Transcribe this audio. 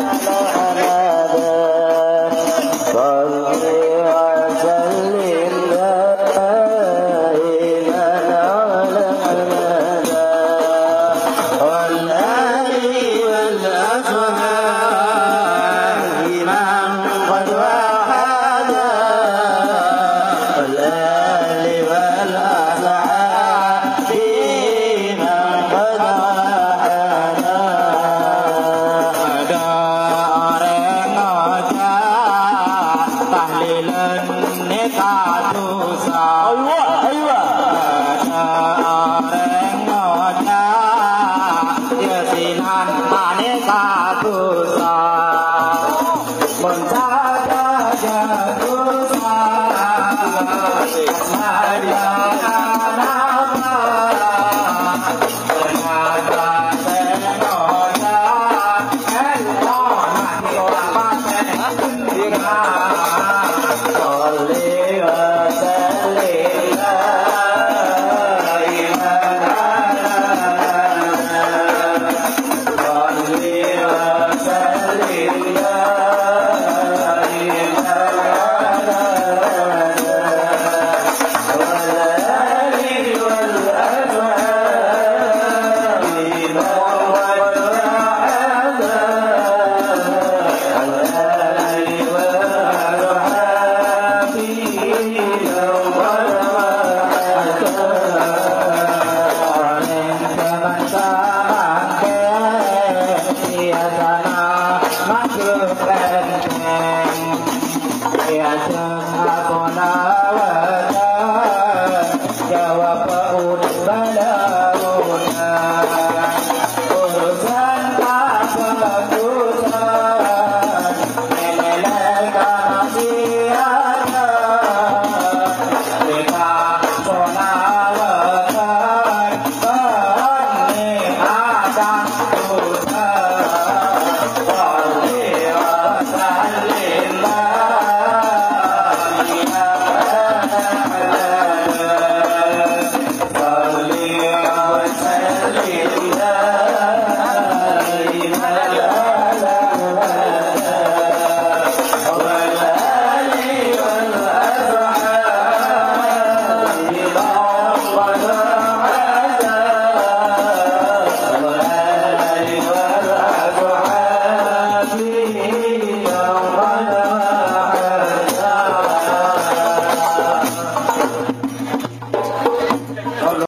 la la. Yes, in an anesthetic. Valeu!